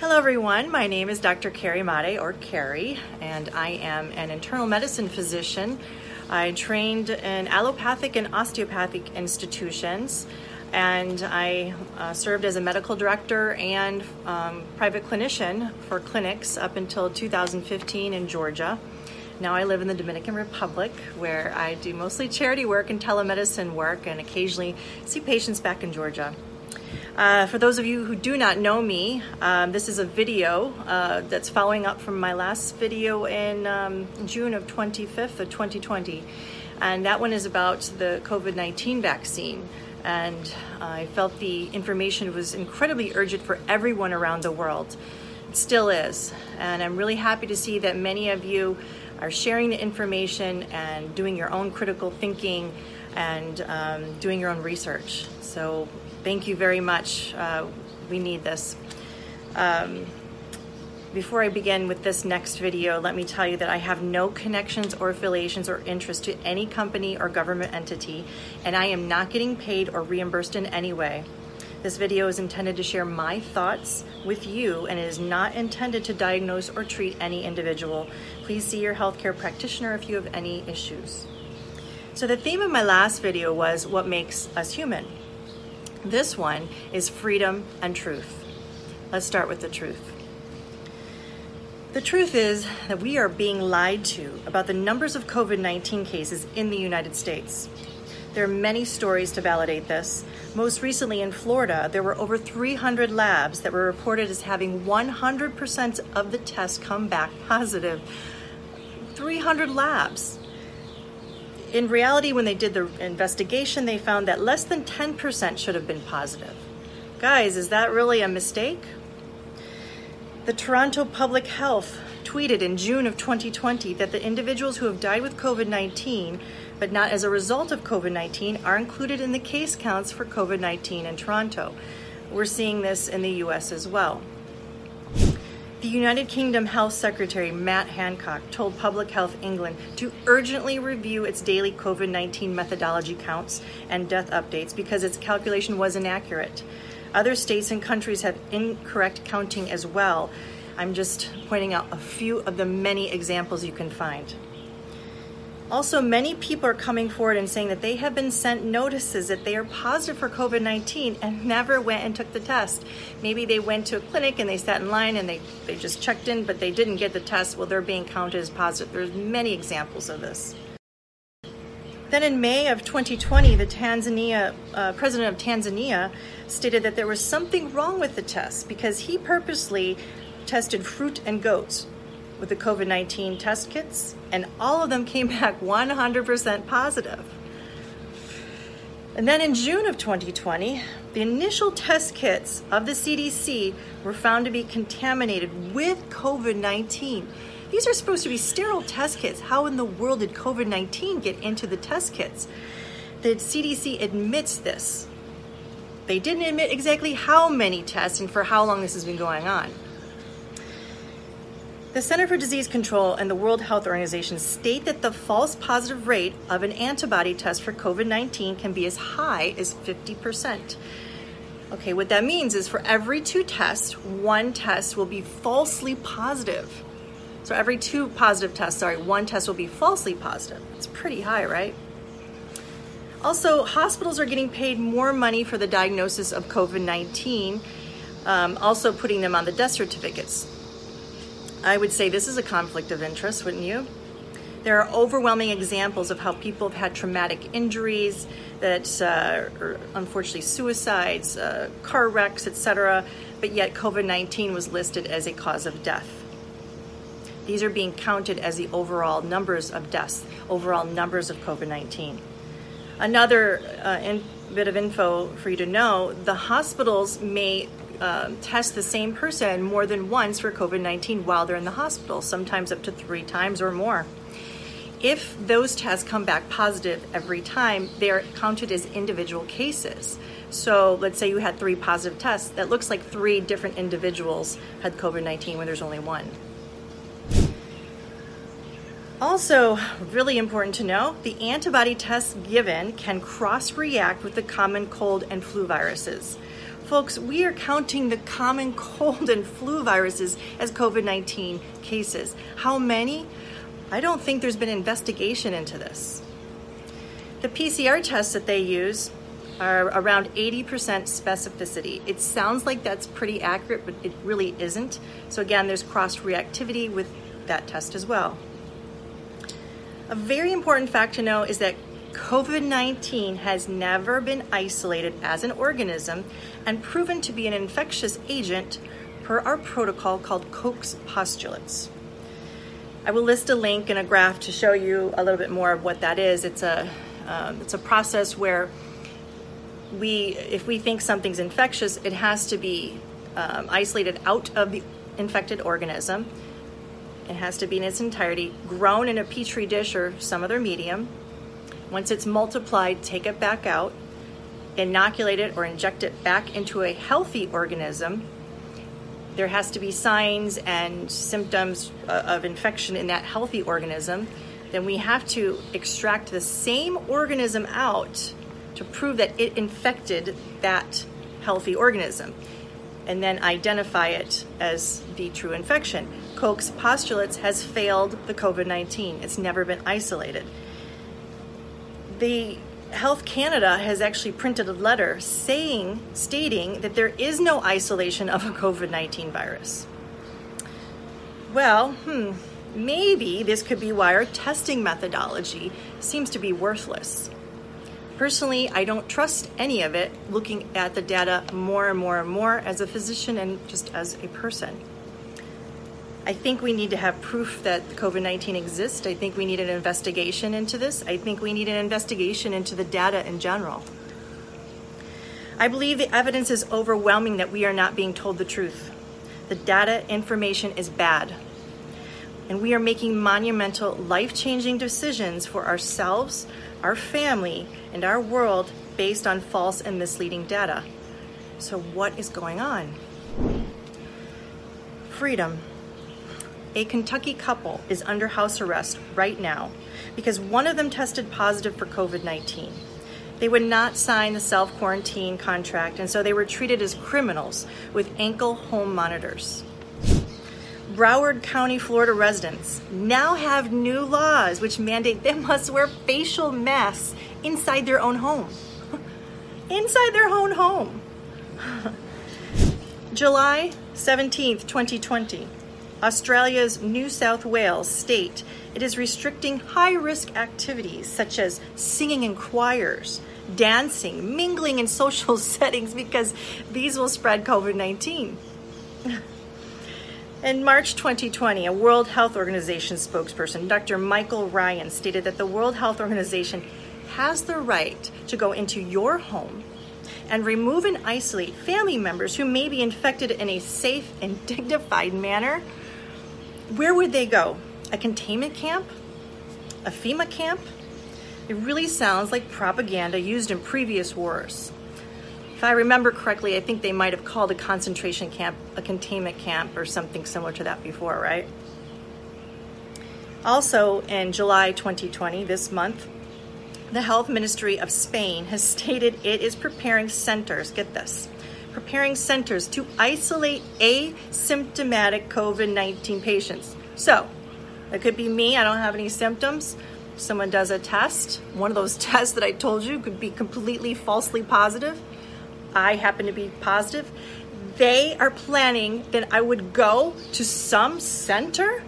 Hello, everyone. My name is Dr. Carrie Madej, or Carrie, and I am an internal medicine physician. I trained in allopathic and osteopathic institutions, and I uh, served as a medical director and um, private clinician for clinics up until 2015 in Georgia. Now I live in the Dominican Republic where I do mostly charity work and telemedicine work and occasionally see patients back in Georgia. Uh, for those of you who do not know me, um, this is a video uh, that's following up from my last video in um, June of 25th of 2020. And that one is about the COVID 19 vaccine. And I felt the information was incredibly urgent for everyone around the world. It still is. And I'm really happy to see that many of you are sharing the information and doing your own critical thinking and um, doing your own research. So thank you very much. Uh, we need this. Um, before I begin with this next video, let me tell you that I have no connections or affiliations or interest to any company or government entity, and I am not getting paid or reimbursed in any way. This video is intended to share my thoughts with you and it is not intended to diagnose or treat any individual. Please see your healthcare practitioner if you have any issues. So, the theme of my last video was what makes us human. This one is freedom and truth. Let's start with the truth. The truth is that we are being lied to about the numbers of COVID 19 cases in the United States. There are many stories to validate this. Most recently in Florida, there were over 300 labs that were reported as having 100% of the tests come back positive. 300 labs. In reality, when they did the investigation, they found that less than 10% should have been positive. Guys, is that really a mistake? The Toronto Public Health tweeted in June of 2020 that the individuals who have died with COVID 19, but not as a result of COVID 19, are included in the case counts for COVID 19 in Toronto. We're seeing this in the US as well. The United Kingdom Health Secretary Matt Hancock told Public Health England to urgently review its daily COVID 19 methodology counts and death updates because its calculation was inaccurate. Other states and countries have incorrect counting as well. I'm just pointing out a few of the many examples you can find. Also, many people are coming forward and saying that they have been sent notices that they are positive for COVID 19 and never went and took the test. Maybe they went to a clinic and they sat in line and they, they just checked in, but they didn't get the test. Well, they're being counted as positive. There's many examples of this. Then in May of 2020, the Tanzania uh, president of Tanzania stated that there was something wrong with the test because he purposely tested fruit and goats with the COVID 19 test kits, and all of them came back 100% positive. And then in June of 2020, the initial test kits of the CDC were found to be contaminated with COVID 19. These are supposed to be sterile test kits. How in the world did COVID 19 get into the test kits? The CDC admits this. They didn't admit exactly how many tests and for how long this has been going on. The Center for Disease Control and the World Health Organization state that the false positive rate of an antibody test for COVID 19 can be as high as 50%. Okay, what that means is for every two tests, one test will be falsely positive. So every two positive tests, sorry, one test will be falsely positive. It's pretty high, right? Also, hospitals are getting paid more money for the diagnosis of COVID 19, um, also putting them on the death certificates. I would say this is a conflict of interest, wouldn't you? There are overwhelming examples of how people have had traumatic injuries, that uh, unfortunately suicides, uh, car wrecks, etc., but yet COVID 19 was listed as a cause of death. These are being counted as the overall numbers of deaths, overall numbers of COVID 19. Another uh, in, bit of info for you to know the hospitals may uh, test the same person more than once for COVID 19 while they're in the hospital, sometimes up to three times or more. If those tests come back positive every time, they're counted as individual cases. So let's say you had three positive tests, that looks like three different individuals had COVID 19 when there's only one. Also, really important to know the antibody tests given can cross react with the common cold and flu viruses. Folks, we are counting the common cold and flu viruses as COVID 19 cases. How many? I don't think there's been investigation into this. The PCR tests that they use are around 80% specificity. It sounds like that's pretty accurate, but it really isn't. So, again, there's cross reactivity with that test as well. A very important fact to know is that COVID 19 has never been isolated as an organism and proven to be an infectious agent per our protocol called Koch's postulates. I will list a link and a graph to show you a little bit more of what that is. It's a, um, it's a process where we, if we think something's infectious, it has to be um, isolated out of the infected organism. It has to be in its entirety, grown in a petri dish or some other medium. Once it's multiplied, take it back out, inoculate it or inject it back into a healthy organism. There has to be signs and symptoms of infection in that healthy organism. Then we have to extract the same organism out to prove that it infected that healthy organism and then identify it as the true infection. Koch's postulates has failed the COVID 19. It's never been isolated. The Health Canada has actually printed a letter saying, stating that there is no isolation of a COVID 19 virus. Well, hmm, maybe this could be why our testing methodology seems to be worthless. Personally, I don't trust any of it looking at the data more and more and more as a physician and just as a person. I think we need to have proof that COVID 19 exists. I think we need an investigation into this. I think we need an investigation into the data in general. I believe the evidence is overwhelming that we are not being told the truth. The data information is bad. And we are making monumental, life changing decisions for ourselves, our family, and our world based on false and misleading data. So, what is going on? Freedom. A Kentucky couple is under house arrest right now because one of them tested positive for COVID 19. They would not sign the self quarantine contract, and so they were treated as criminals with ankle home monitors. Broward County, Florida residents now have new laws which mandate they must wear facial masks inside their own home. inside their own home. July 17th, 2020. Australia's New South Wales state it is restricting high risk activities such as singing in choirs, dancing, mingling in social settings because these will spread COVID 19. In March 2020, a World Health Organization spokesperson, Dr. Michael Ryan, stated that the World Health Organization has the right to go into your home and remove and isolate family members who may be infected in a safe and dignified manner. Where would they go? A containment camp? A FEMA camp? It really sounds like propaganda used in previous wars. If I remember correctly, I think they might have called a concentration camp a containment camp or something similar to that before, right? Also, in July 2020, this month, the Health Ministry of Spain has stated it is preparing centers, get this, preparing centers to isolate asymptomatic COVID 19 patients. So, it could be me, I don't have any symptoms. Someone does a test. One of those tests that I told you could be completely falsely positive. I happen to be positive, they are planning that I would go to some center.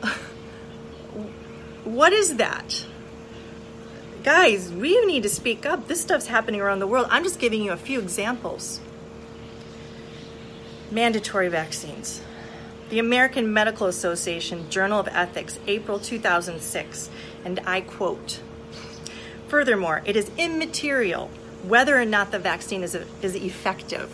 what is that? Guys, we need to speak up. This stuff's happening around the world. I'm just giving you a few examples. Mandatory vaccines. The American Medical Association Journal of Ethics, April 2006, and I quote Furthermore, it is immaterial whether or not the vaccine is, is effective.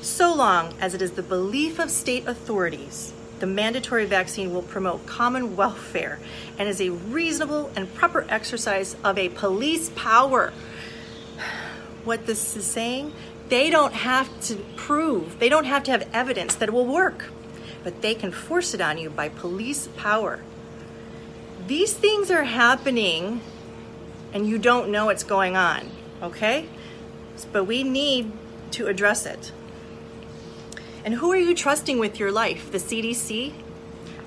So long as it is the belief of state authorities, the mandatory vaccine will promote common welfare and is a reasonable and proper exercise of a police power. What this is saying, they don't have to prove, they don't have to have evidence that it will work, but they can force it on you by police power. These things are happening and you don't know what's going on okay? But we need to address it. And who are you trusting with your life? The CDC?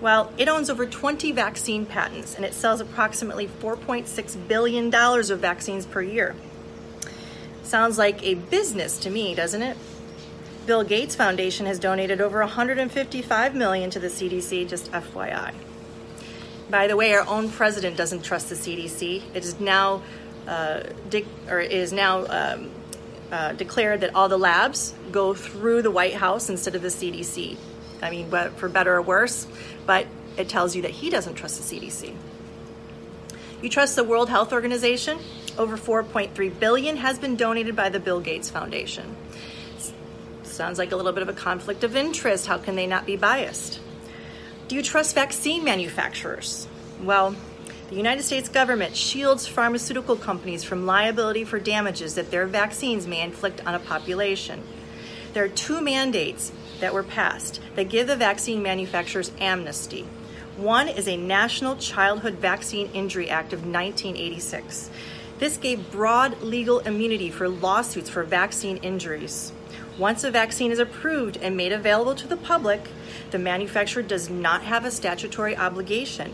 Well, it owns over 20 vaccine patents and it sells approximately $4.6 billion of vaccines per year. Sounds like a business to me, doesn't it? Bill Gates Foundation has donated over 155 million to the CDC, just FYI. By the way, our own president doesn't trust the CDC. It is now, uh, or is now um, uh, declared that all the labs go through the White House instead of the CDC. I mean, for better or worse, but it tells you that he doesn't trust the CDC. You trust the World Health Organization? Over 4.3 billion has been donated by the Bill Gates Foundation. Sounds like a little bit of a conflict of interest. How can they not be biased? Do you trust vaccine manufacturers? Well, the United States government shields pharmaceutical companies from liability for damages that their vaccines may inflict on a population. There are two mandates that were passed that give the vaccine manufacturers amnesty. One is a National Childhood Vaccine Injury Act of 1986. This gave broad legal immunity for lawsuits for vaccine injuries. Once a vaccine is approved and made available to the public, the manufacturer does not have a statutory obligation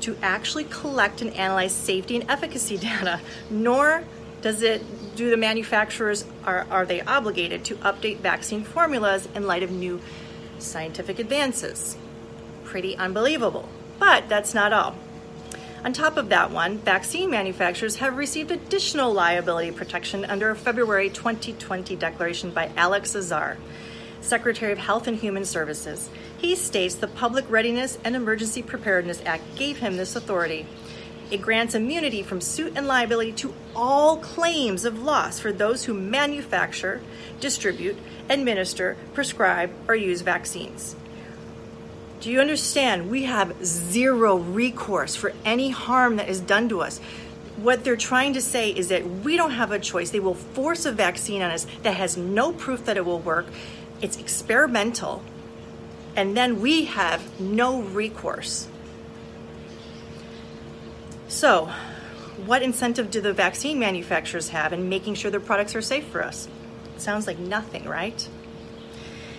to actually collect and analyze safety and efficacy data, nor does it do the manufacturers are, are they obligated to update vaccine formulas in light of new scientific advances? Pretty unbelievable. But that's not all. On top of that one, vaccine manufacturers have received additional liability protection under a February 2020 declaration by Alex Azar, Secretary of Health and Human Services. He states the Public Readiness and Emergency Preparedness Act gave him this authority. It grants immunity from suit and liability to all claims of loss for those who manufacture, distribute, administer, prescribe, or use vaccines. Do you understand? We have zero recourse for any harm that is done to us. What they're trying to say is that we don't have a choice. They will force a vaccine on us that has no proof that it will work. It's experimental. And then we have no recourse. So, what incentive do the vaccine manufacturers have in making sure their products are safe for us? Sounds like nothing, right?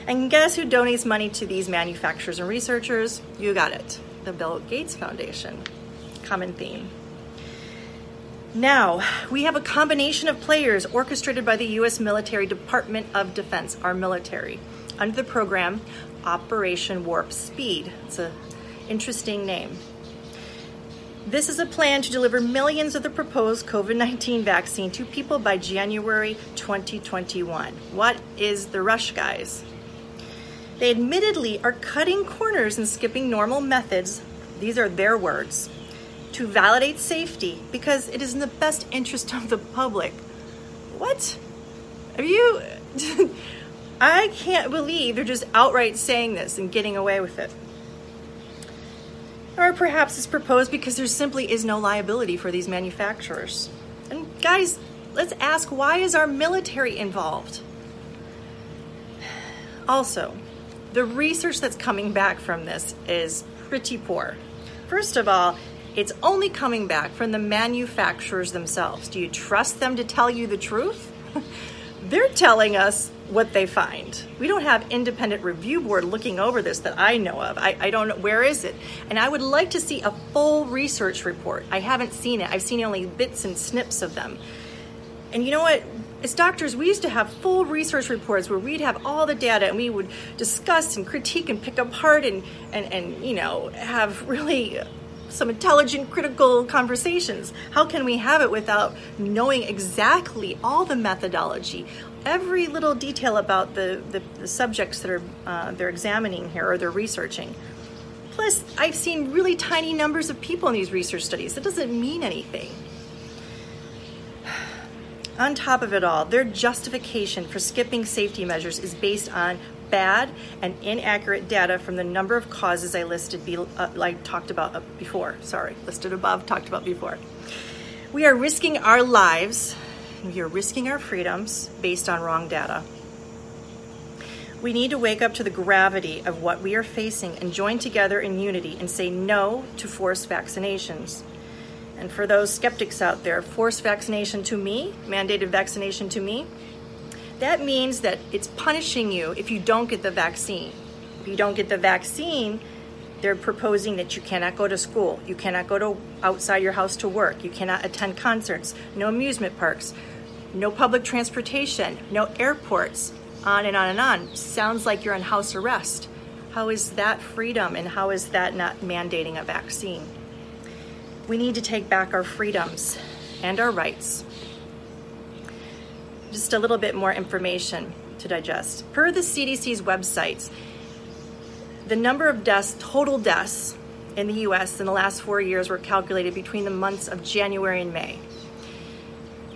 And guess who donates money to these manufacturers and researchers? You got it the Bill Gates Foundation. Common theme. Now, we have a combination of players orchestrated by the U.S. Military Department of Defense, our military, under the program Operation Warp Speed. It's an interesting name. This is a plan to deliver millions of the proposed COVID 19 vaccine to people by January 2021. What is the rush, guys? They admittedly are cutting corners and skipping normal methods, these are their words, to validate safety because it is in the best interest of the public. What? Are you. I can't believe they're just outright saying this and getting away with it. Or perhaps it's proposed because there simply is no liability for these manufacturers. And guys, let's ask why is our military involved? Also, the research that's coming back from this is pretty poor. First of all, it's only coming back from the manufacturers themselves. Do you trust them to tell you the truth? They're telling us what they find. We don't have independent review board looking over this that I know of. I, I don't know where is it, and I would like to see a full research report. I haven't seen it. I've seen only bits and snips of them. And you know what? As doctors, we used to have full research reports where we'd have all the data and we would discuss and critique and pick apart and, and, and you know, have really some intelligent, critical conversations. How can we have it without knowing exactly all the methodology, every little detail about the, the, the subjects that are uh, they're examining here or they're researching? Plus, I've seen really tiny numbers of people in these research studies. That doesn't mean anything. On top of it all, their justification for skipping safety measures is based on bad and inaccurate data from the number of causes I listed, be, uh, like talked about uh, before. Sorry, listed above, talked about before. We are risking our lives, we are risking our freedoms based on wrong data. We need to wake up to the gravity of what we are facing and join together in unity and say no to forced vaccinations. And for those skeptics out there, forced vaccination to me, mandated vaccination to me, That means that it's punishing you if you don't get the vaccine. If you don't get the vaccine, they're proposing that you cannot go to school, you cannot go to outside your house to work, you cannot attend concerts, no amusement parks, no public transportation, no airports, on and on and on. Sounds like you're on house arrest. How is that freedom and how is that not mandating a vaccine? We need to take back our freedoms and our rights just a little bit more information to digest. Per the CDC's website, the number of deaths, total deaths in the US in the last four years were calculated between the months of January and May.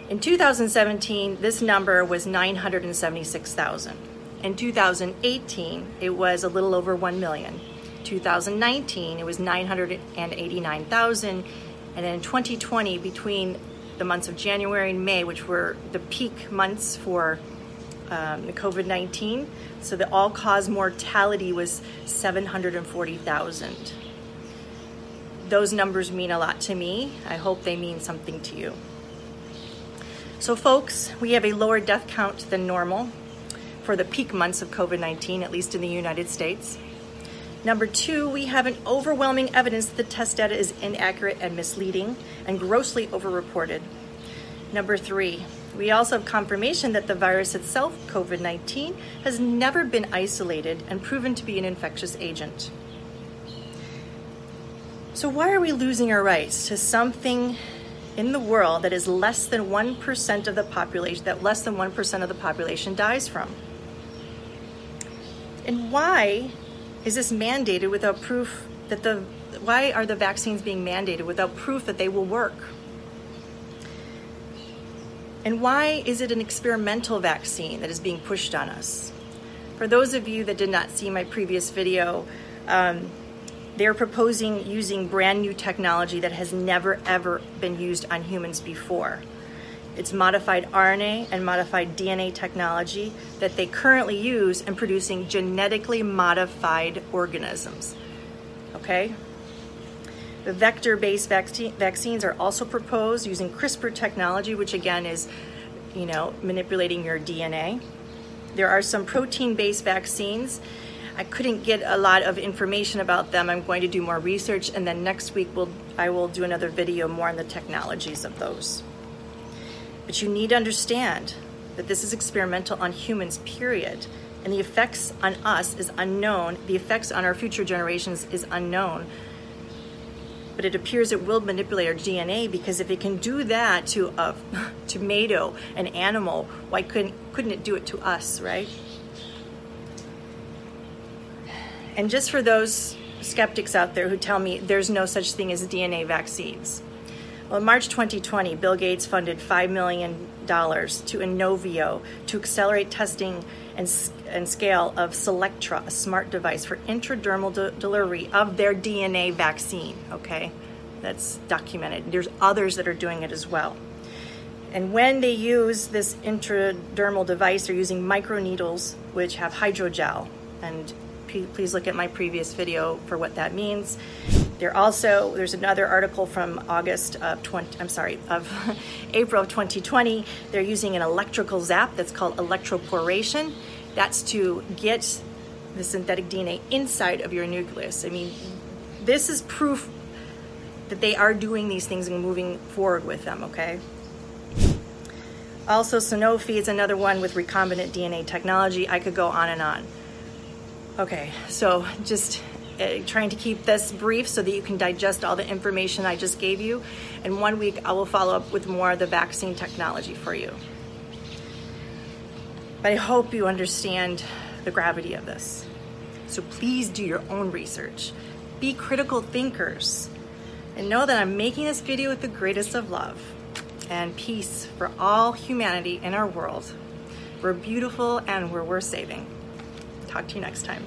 In 2017, this number was 976,000. In 2018, it was a little over 1 million. 2019, it was 989,000. And in 2020, between the months of January and May, which were the peak months for um, the COVID 19. So the all cause mortality was 740,000. Those numbers mean a lot to me. I hope they mean something to you. So, folks, we have a lower death count than normal for the peak months of COVID 19, at least in the United States. Number two, we have an overwhelming evidence that the test data is inaccurate and misleading and grossly overreported. Number three, we also have confirmation that the virus itself, COVID 19, has never been isolated and proven to be an infectious agent. So, why are we losing our rights to something in the world that is less than 1% of the population, that less than 1% of the population dies from? And why is this mandated without proof that the why are the vaccines being mandated without proof that they will work? And why is it an experimental vaccine that is being pushed on us? For those of you that did not see my previous video, um, they're proposing using brand new technology that has never ever been used on humans before. It's modified RNA and modified DNA technology that they currently use in producing genetically modified organisms. Okay? The vector based vac- vaccines are also proposed using CRISPR technology, which again is, you know, manipulating your DNA. There are some protein based vaccines. I couldn't get a lot of information about them. I'm going to do more research, and then next week we'll, I will do another video more on the technologies of those. But you need to understand that this is experimental on humans, period. And the effects on us is unknown. The effects on our future generations is unknown. But it appears it will manipulate our DNA because if it can do that to a tomato, an animal, why couldn't, couldn't it do it to us, right? And just for those skeptics out there who tell me there's no such thing as DNA vaccines, well, in March 2020, Bill Gates funded $5 million to Inovio to accelerate testing and, and scale of Cellectra, a smart device for intradermal de- delivery of their DNA vaccine. Okay, that's documented. There's others that are doing it as well. And when they use this intradermal device, they're using microneedles, which have hydrogel. And please look at my previous video for what that means. There also there's another article from August of 20 I'm sorry of April of 2020. They're using an electrical zap that's called electroporation. That's to get the synthetic DNA inside of your nucleus. I mean, this is proof that they are doing these things and moving forward with them, okay? Also, Sanofi is another one with recombinant DNA technology. I could go on and on. Okay, so just uh, trying to keep this brief so that you can digest all the information I just gave you. In one week, I will follow up with more of the vaccine technology for you. But I hope you understand the gravity of this. So please do your own research. Be critical thinkers. And know that I'm making this video with the greatest of love and peace for all humanity in our world. We're beautiful and we're worth saving. Talk to you next time.